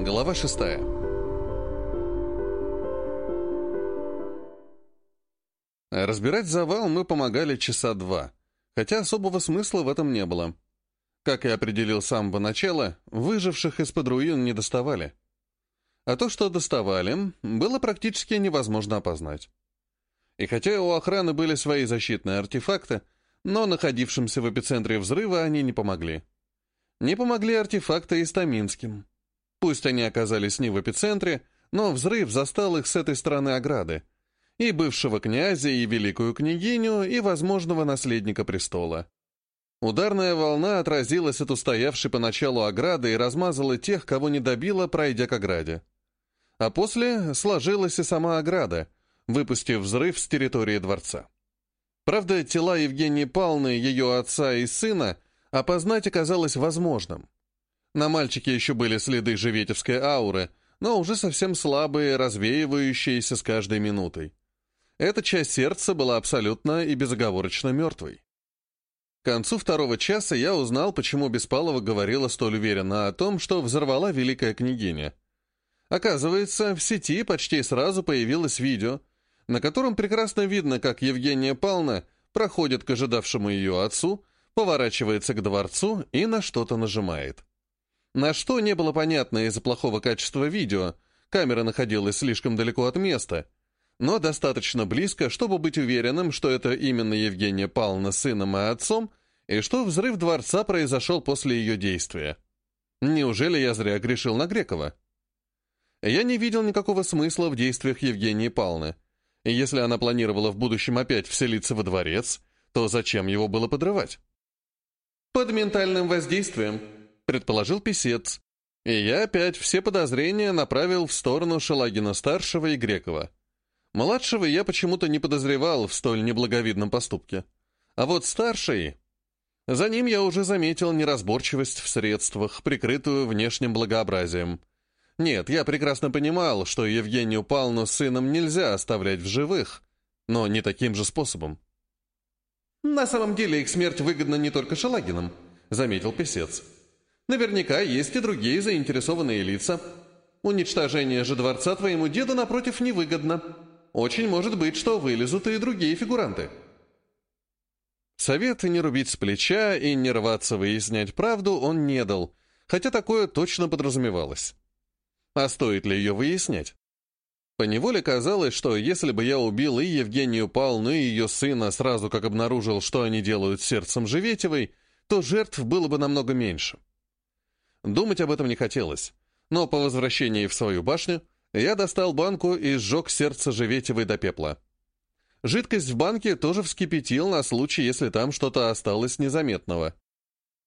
Глава шестая. Разбирать завал мы помогали часа два, хотя особого смысла в этом не было. Как и определил с самого начала, выживших из-под руин не доставали. А то, что доставали, было практически невозможно опознать. И хотя у охраны были свои защитные артефакты, но находившимся в эпицентре взрыва они не помогли. Не помогли артефакты и Стаминским. Пусть они оказались не в эпицентре, но взрыв застал их с этой стороны ограды. И бывшего князя, и великую княгиню, и возможного наследника престола. Ударная волна отразилась от устоявшей поначалу ограды и размазала тех, кого не добила, пройдя к ограде. А после сложилась и сама ограда, выпустив взрыв с территории дворца. Правда, тела Евгении Павловны, ее отца и сына опознать оказалось возможным. На мальчике еще были следы живетевской ауры, но уже совсем слабые, развеивающиеся с каждой минутой. Эта часть сердца была абсолютно и безоговорочно мертвой. К концу второго часа я узнал, почему Беспалова говорила столь уверенно о том, что взорвала великая княгиня. Оказывается, в сети почти сразу появилось видео, на котором прекрасно видно, как Евгения Павловна проходит к ожидавшему ее отцу, поворачивается к дворцу и на что-то нажимает. На что не было понятно из-за плохого качества видео, камера находилась слишком далеко от места, но достаточно близко, чтобы быть уверенным, что это именно Евгения Павловна с сыном и отцом, и что взрыв дворца произошел после ее действия. Неужели я зря грешил на Грекова? Я не видел никакого смысла в действиях Евгении Павловны. Если она планировала в будущем опять вселиться во дворец, то зачем его было подрывать? «Под ментальным воздействием», — предположил писец. И я опять все подозрения направил в сторону Шелагина-старшего и Грекова. Младшего я почему-то не подозревал в столь неблаговидном поступке. А вот старший... За ним я уже заметил неразборчивость в средствах, прикрытую внешним благообразием. Нет, я прекрасно понимал, что Евгению Павловну с сыном нельзя оставлять в живых, но не таким же способом. «На самом деле их смерть выгодна не только Шалагинам», — заметил писец. «Наверняка есть и другие заинтересованные лица. Уничтожение же дворца твоему деду, напротив, невыгодно. Очень может быть, что вылезут и другие фигуранты». Совет не рубить с плеча и не рваться выяснять правду он не дал, хотя такое точно подразумевалось. А стоит ли ее выяснять? Поневоле казалось, что если бы я убил и Евгению Павловну, и ее сына сразу как обнаружил, что они делают с сердцем Живетевой, то жертв было бы намного меньше. Думать об этом не хотелось, но по возвращении в свою башню я достал банку и сжег сердце Живетевой до пепла. Жидкость в банке тоже вскипятил на случай, если там что-то осталось незаметного.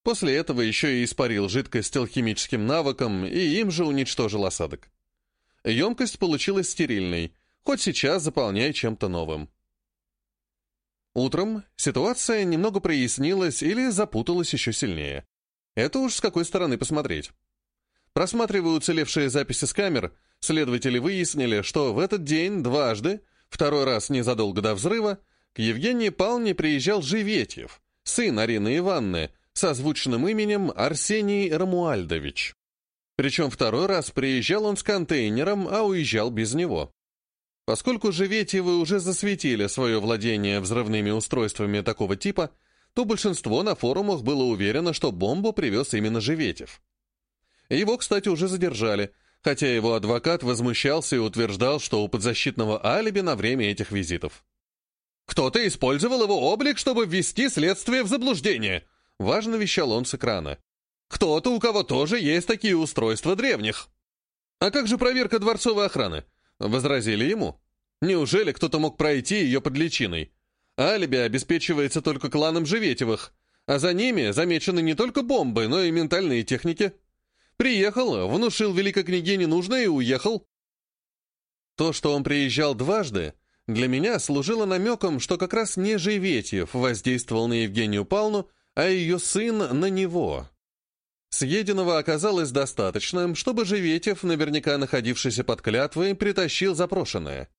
После этого еще и испарил жидкость алхимическим навыком и им же уничтожил осадок. Емкость получилась стерильной, хоть сейчас заполняй чем-то новым. Утром ситуация немного прояснилась или запуталась еще сильнее. Это уж с какой стороны посмотреть. Просматривая уцелевшие записи с камер, следователи выяснили, что в этот день дважды, второй раз незадолго до взрыва, к Евгении Павловне приезжал Живетьев, сын Арины Ивановны, созвучным именем Арсений Рамуальдович. Причем второй раз приезжал он с контейнером, а уезжал без него. Поскольку Живетьевы уже засветили свое владение взрывными устройствами такого типа, то большинство на форумах было уверено, что бомбу привез именно Живетьев. Его, кстати, уже задержали, хотя его адвокат возмущался и утверждал, что у подзащитного алиби на время этих визитов. «Кто-то использовал его облик, чтобы ввести следствие в заблуждение», Важно вещал он с экрана. «Кто-то, у кого тоже есть такие устройства древних». «А как же проверка дворцовой охраны?» Возразили ему. «Неужели кто-то мог пройти ее под личиной? Алиби обеспечивается только кланом Живетевых, а за ними замечены не только бомбы, но и ментальные техники. Приехал, внушил великой княгине нужное и уехал». То, что он приезжал дважды, для меня служило намеком, что как раз не Живетьев воздействовал на Евгению Павловну, а ее сын на него. Съеденного оказалось достаточным, чтобы Живетев, наверняка находившийся под клятвой, притащил запрошенное.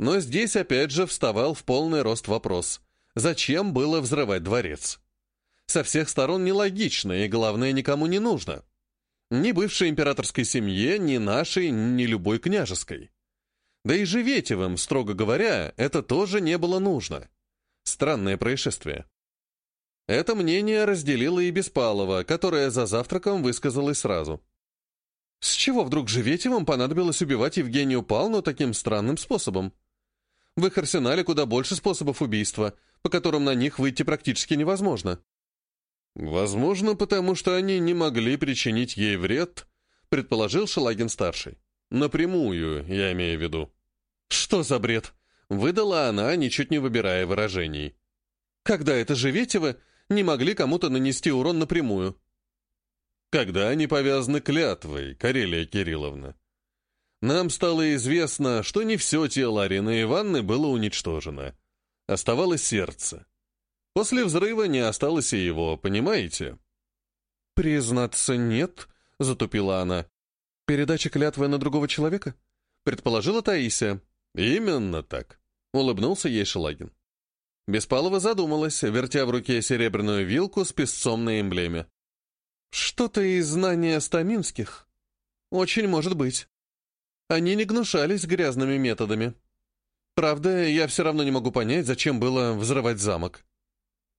Но здесь опять же вставал в полный рост вопрос, зачем было взрывать дворец? Со всех сторон нелогично и, главное, никому не нужно. Ни бывшей императорской семье, ни нашей, ни любой княжеской. Да и Живетевым, строго говоря, это тоже не было нужно. Странное происшествие. Это мнение разделила и Беспалова, которая за завтраком высказалась сразу. С чего вдруг Живетевым понадобилось убивать Евгению Павловну таким странным способом? В их арсенале куда больше способов убийства, по которым на них выйти практически невозможно. Возможно, потому что они не могли причинить ей вред, предположил Шелагин-старший. Напрямую, я имею в виду. Что за бред? Выдала она, ничуть не выбирая выражений. Когда это Живетевы не могли кому-то нанести урон напрямую? Когда они повязаны клятвой, Карелия Кирилловна. Нам стало известно, что не все тело Арины Ивановны было уничтожено. Оставалось сердце. После взрыва не осталось и его, понимаете? «Признаться, нет», — затупила она. «Передача клятвы на другого человека?» — предположила Таисия. «Именно так», — улыбнулся ей Шелагин. Беспалова задумалась, вертя в руке серебряную вилку с песцом на эмблеме. «Что-то из знания стаминских? Очень может быть. Они не гнушались грязными методами. Правда, я все равно не могу понять, зачем было взрывать замок».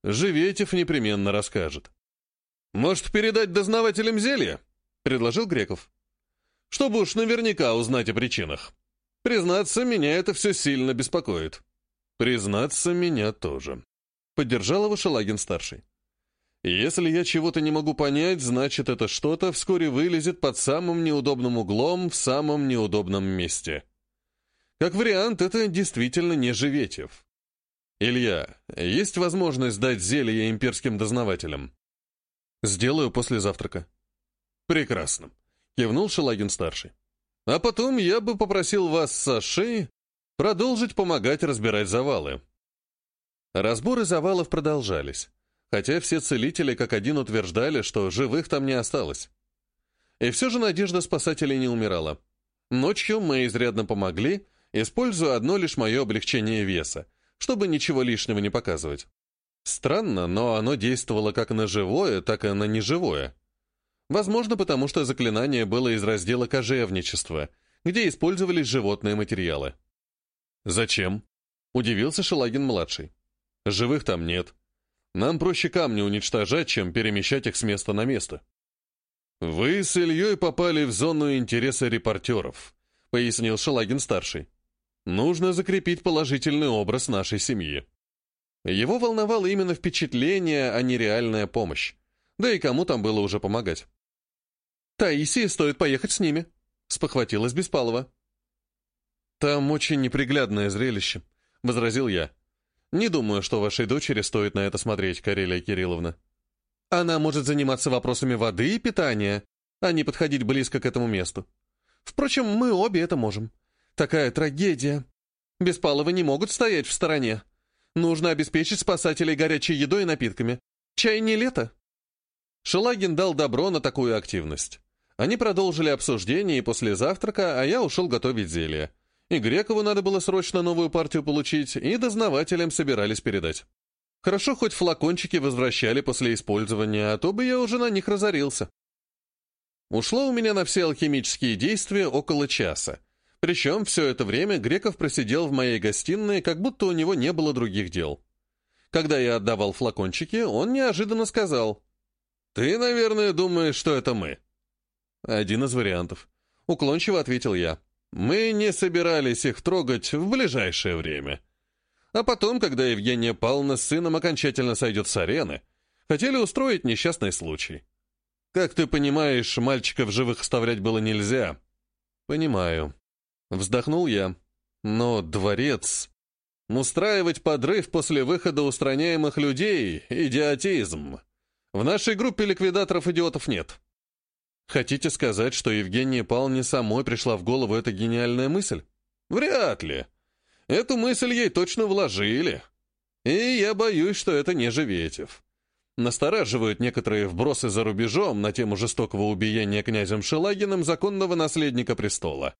Живетев непременно расскажет. «Может, передать дознавателям зелье?» — предложил Греков. «Чтобы уж наверняка узнать о причинах. Признаться, меня это все сильно беспокоит». «Признаться, меня тоже», — поддержал его Шелагин-старший. «Если я чего-то не могу понять, значит, это что-то вскоре вылезет под самым неудобным углом в самом неудобном месте. Как вариант, это действительно не Живетев. «Илья, есть возможность дать зелье имперским дознавателям?» «Сделаю после завтрака». «Прекрасно», — кивнул Шелагин-старший. «А потом я бы попросил вас с Сашей продолжить помогать разбирать завалы». Разборы завалов продолжались, хотя все целители как один утверждали, что живых там не осталось. И все же надежда спасателей не умирала. Ночью мы изрядно помогли, используя одно лишь мое облегчение веса — чтобы ничего лишнего не показывать. Странно, но оно действовало как на живое, так и на неживое. Возможно, потому что заклинание было из раздела кожевничества, где использовались животные материалы. «Зачем?» — удивился Шелагин-младший. «Живых там нет. Нам проще камни уничтожать, чем перемещать их с места на место». «Вы с Ильей попали в зону интереса репортеров», — пояснил Шелагин-старший. Нужно закрепить положительный образ нашей семьи. Его волновало именно впечатление, а не реальная помощь. Да и кому там было уже помогать. «Таисии стоит поехать с ними», — спохватилась Беспалова. «Там очень неприглядное зрелище», — возразил я. «Не думаю, что вашей дочери стоит на это смотреть, Карелия Кирилловна. Она может заниматься вопросами воды и питания, а не подходить близко к этому месту. Впрочем, мы обе это можем. Такая трагедия. Беспаловы не могут стоять в стороне. Нужно обеспечить спасателей горячей едой и напитками. Чай не лето. Шелагин дал добро на такую активность. Они продолжили обсуждение и после завтрака, а я ушел готовить зелье. И Грекову надо было срочно новую партию получить, и дознавателям собирались передать. Хорошо, хоть флакончики возвращали после использования, а то бы я уже на них разорился. Ушло у меня на все алхимические действия около часа, причем все это время Греков просидел в моей гостиной, как будто у него не было других дел. Когда я отдавал флакончики, он неожиданно сказал, «Ты, наверное, думаешь, что это мы?» «Один из вариантов», — уклончиво ответил я. «Мы не собирались их трогать в ближайшее время. А потом, когда Евгения Павловна с сыном окончательно сойдет с арены, хотели устроить несчастный случай. Как ты понимаешь, мальчиков живых оставлять было нельзя». «Понимаю», Вздохнул я. Но дворец... Устраивать подрыв после выхода устраняемых людей — идиотизм. В нашей группе ликвидаторов-идиотов нет. Хотите сказать, что Евгении Павловне самой пришла в голову эта гениальная мысль? Вряд ли. Эту мысль ей точно вложили. И я боюсь, что это не Живетев. Настораживают некоторые вбросы за рубежом на тему жестокого убиения князем Шелагиным законного наследника престола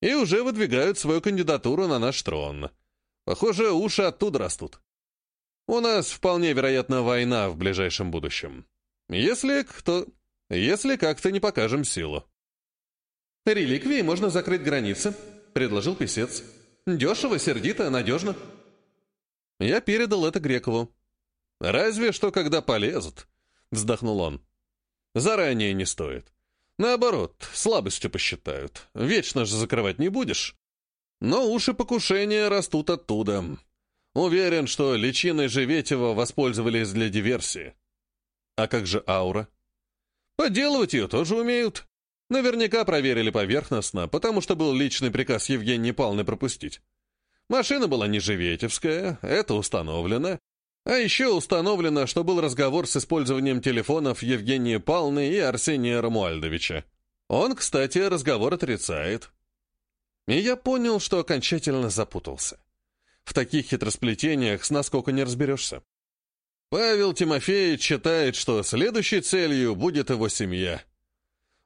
и уже выдвигают свою кандидатуру на наш трон. Похоже, уши оттуда растут. У нас вполне вероятна война в ближайшем будущем. Если кто... Если как-то не покажем силу. «Реликвии можно закрыть границы», — предложил писец. «Дешево, сердито, надежно». Я передал это Грекову. «Разве что, когда полезут», — вздохнул он. «Заранее не стоит. Наоборот, слабостью посчитают. Вечно же закрывать не будешь. Но уши покушения растут оттуда. Уверен, что личиной Живетева воспользовались для диверсии. А как же аура? Подделывать ее тоже умеют. Наверняка проверили поверхностно, потому что был личный приказ Евгении Павловны пропустить. Машина была не Живетевская, это установлено. А еще установлено, что был разговор с использованием телефонов Евгении Павловны и Арсения Рамуальдовича. Он, кстати, разговор отрицает. И я понял, что окончательно запутался. В таких хитросплетениях с насколько не разберешься. Павел Тимофеевич считает, что следующей целью будет его семья.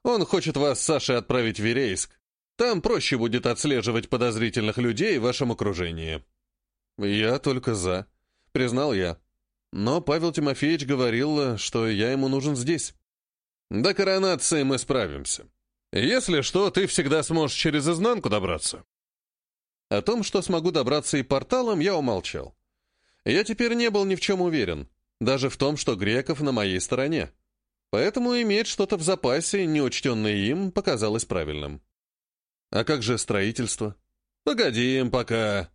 Он хочет вас с Сашей отправить в Верейск. Там проще будет отслеживать подозрительных людей в вашем окружении. Я только за, признал я. Но Павел Тимофеевич говорил, что я ему нужен здесь. До коронации мы справимся. Если что, ты всегда сможешь через изнанку добраться. О том, что смогу добраться и порталом, я умолчал. Я теперь не был ни в чем уверен, даже в том, что Греков на моей стороне. Поэтому иметь что-то в запасе, неучтенное им, показалось правильным. А как же строительство? Погоди им пока.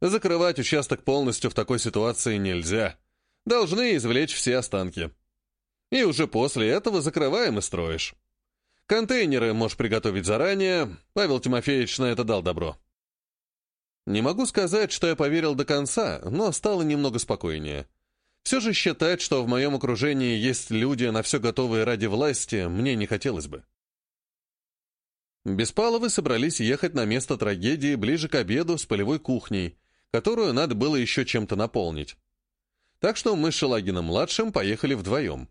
Закрывать участок полностью в такой ситуации нельзя. Должны извлечь все останки. И уже после этого закрываем и строишь. Контейнеры можешь приготовить заранее. Павел Тимофеевич на это дал добро. Не могу сказать, что я поверил до конца, но стало немного спокойнее. Все же считать, что в моем окружении есть люди, на все готовые ради власти, мне не хотелось бы. Беспаловы собрались ехать на место трагедии ближе к обеду с полевой кухней, которую надо было еще чем-то наполнить. Так что мы с Шелагином-младшим поехали вдвоем.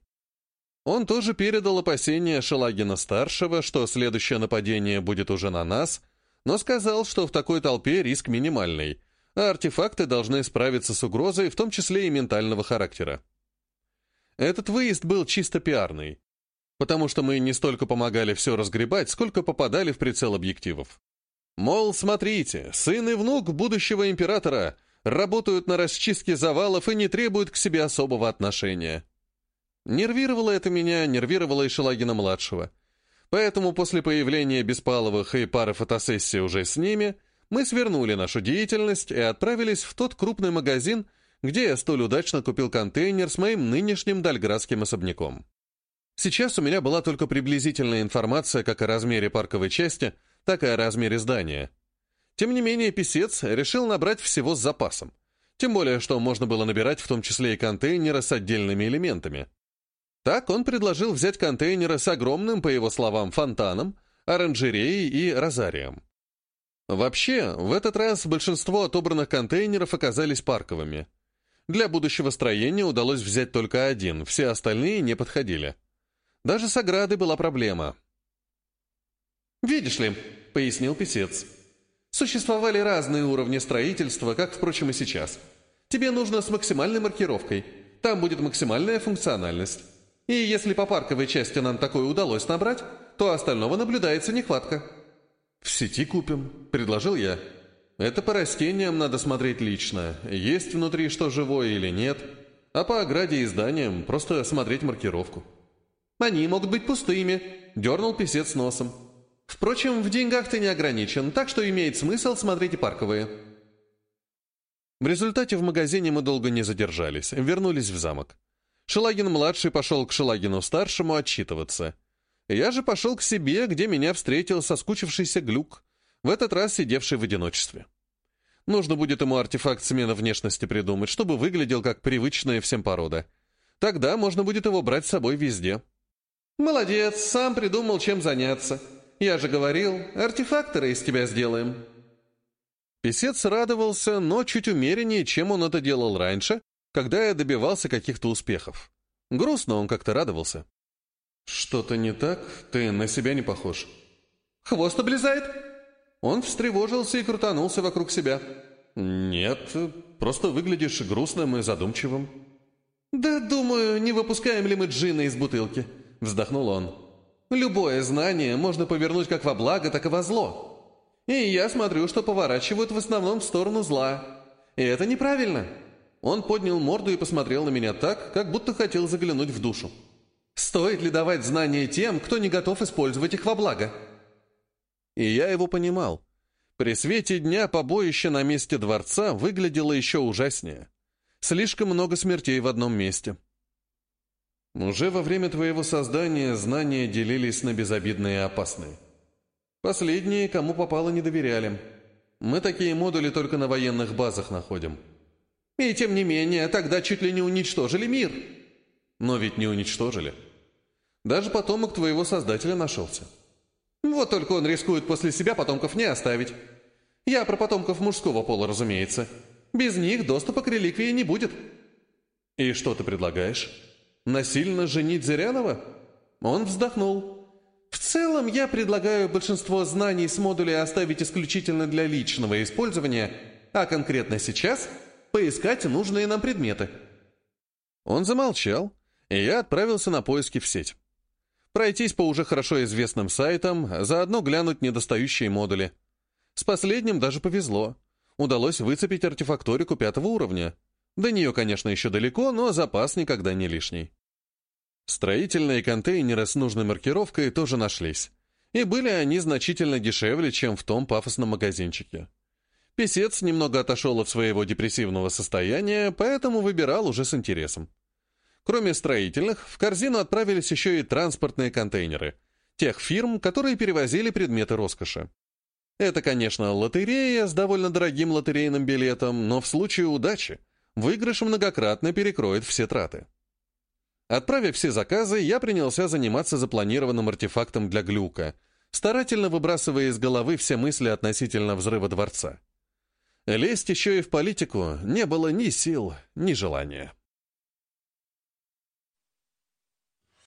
Он тоже передал опасения Шелагина-старшего, что следующее нападение будет уже на нас, но сказал, что в такой толпе риск минимальный, а артефакты должны справиться с угрозой, в том числе и ментального характера. Этот выезд был чисто пиарный, потому что мы не столько помогали все разгребать, сколько попадали в прицел объективов. Мол, смотрите, сын и внук будущего императора работают на расчистке завалов и не требуют к себе особого отношения. Нервировало это меня, нервировало и Шелагина-младшего. Поэтому после появления Беспаловых и пары фотосессий уже с ними, мы свернули нашу деятельность и отправились в тот крупный магазин, где я столь удачно купил контейнер с моим нынешним дальградским особняком. Сейчас у меня была только приблизительная информация как о размере парковой части, так и о размере здания. Тем не менее, писец решил набрать всего с запасом. Тем более, что можно было набирать в том числе и контейнеры с отдельными элементами. Так он предложил взять контейнеры с огромным, по его словам, фонтаном, оранжереей и розарием. Вообще, в этот раз большинство отобранных контейнеров оказались парковыми. Для будущего строения удалось взять только один, все остальные не подходили. Даже с оградой была проблема. «Видишь ли», — пояснил писец, — «существовали разные уровни строительства, как, впрочем, и сейчас. Тебе нужно с максимальной маркировкой. Там будет максимальная функциональность. И если по парковой части нам такое удалось набрать, то остального наблюдается нехватка». «В сети купим», — предложил я. «Это по растениям надо смотреть лично, есть внутри что живое или нет, а по ограде и зданиям просто смотреть маркировку». «Они могут быть пустыми», — дернул писец носом. «Впрочем, в деньгах ты не ограничен, так что имеет смысл смотреть и парковые». В результате в магазине мы долго не задержались, вернулись в замок. Шелагин-младший пошел к Шелагину-старшему отчитываться. Я же пошел к себе, где меня встретил соскучившийся глюк, в этот раз сидевший в одиночестве. Нужно будет ему артефакт смены внешности придумать, чтобы выглядел как привычная всем порода. Тогда можно будет его брать с собой везде. «Молодец, сам придумал, чем заняться. Я же говорил, артефакторы из тебя сделаем». Песец радовался, но чуть умереннее, чем он это делал раньше, когда я добивался каких-то успехов. Грустно он как-то радовался. «Что-то не так? Ты на себя не похож». «Хвост облезает?» Он встревожился и крутанулся вокруг себя. «Нет, просто выглядишь грустным и задумчивым». «Да, думаю, не выпускаем ли мы джина из бутылки?» — вздохнул он. «Любое знание можно повернуть как во благо, так и во зло. И я смотрю, что поворачивают в основном в сторону зла. И это неправильно». Он поднял морду и посмотрел на меня так, как будто хотел заглянуть в душу. «Стоит ли давать знания тем, кто не готов использовать их во благо?» И я его понимал. При свете дня побоище на месте дворца выглядело еще ужаснее. Слишком много смертей в одном месте. Уже во время твоего создания знания делились на безобидные и опасные. Последние, кому попало, не доверяли. Мы такие модули только на военных базах находим. И тем не менее, тогда чуть ли не уничтожили мир. Но ведь не уничтожили. Даже потомок твоего создателя нашелся. Вот только он рискует после себя потомков не оставить. Я про потомков мужского пола, разумеется. Без них доступа к реликвии не будет. И что ты предлагаешь? Насильно женить Зырянова? Он вздохнул. В целом, я предлагаю большинство знаний с модуля оставить исключительно для личного использования, а конкретно сейчас поискать нужные нам предметы. Он замолчал, и я отправился на поиски в сеть пройтись по уже хорошо известным сайтам, заодно глянуть недостающие модули. С последним даже повезло. Удалось выцепить артефакторику пятого уровня. До нее, конечно, еще далеко, но запас никогда не лишний. Строительные контейнеры с нужной маркировкой тоже нашлись. И были они значительно дешевле, чем в том пафосном магазинчике. Песец немного отошел от своего депрессивного состояния, поэтому выбирал уже с интересом. Кроме строительных, в корзину отправились еще и транспортные контейнеры. Тех фирм, которые перевозили предметы роскоши. Это, конечно, лотерея с довольно дорогим лотерейным билетом, но в случае удачи выигрыш многократно перекроет все траты. Отправив все заказы, я принялся заниматься запланированным артефактом для глюка, старательно выбрасывая из головы все мысли относительно взрыва дворца. Лезть еще и в политику не было ни сил, ни желания.